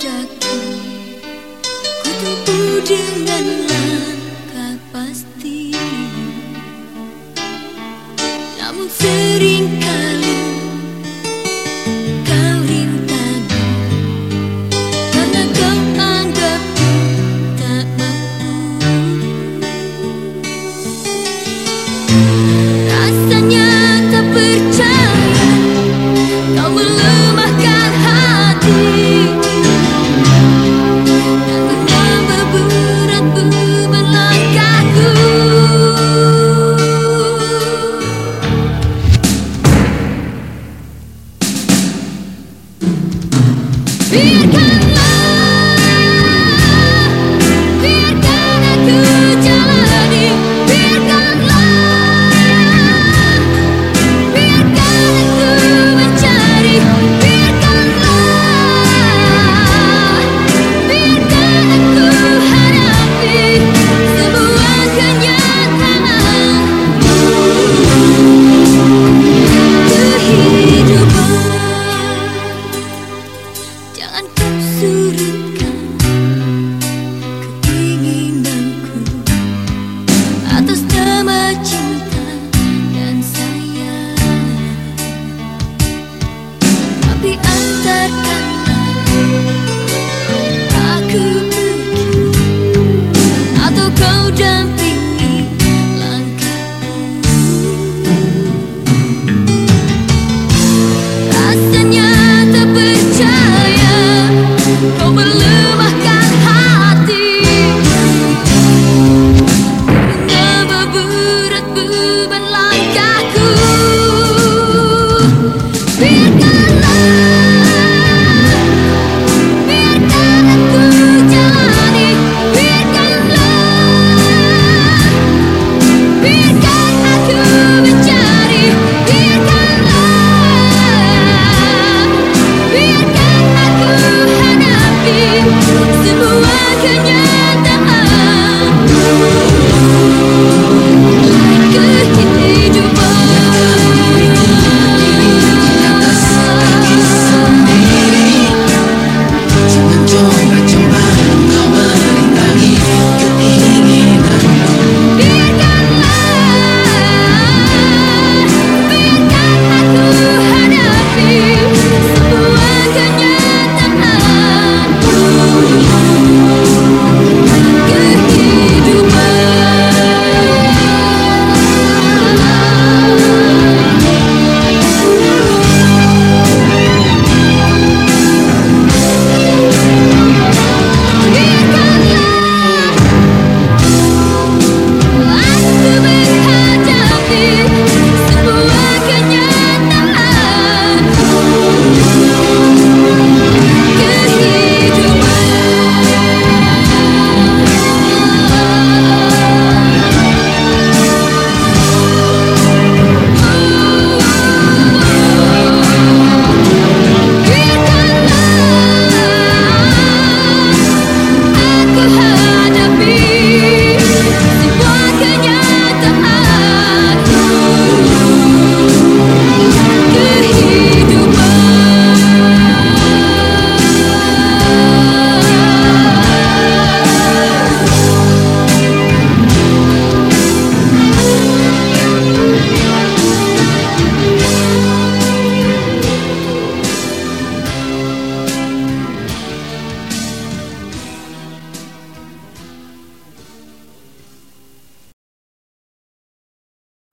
daki Ku tempuh dengan langkah pasti. Namun sering kali suruh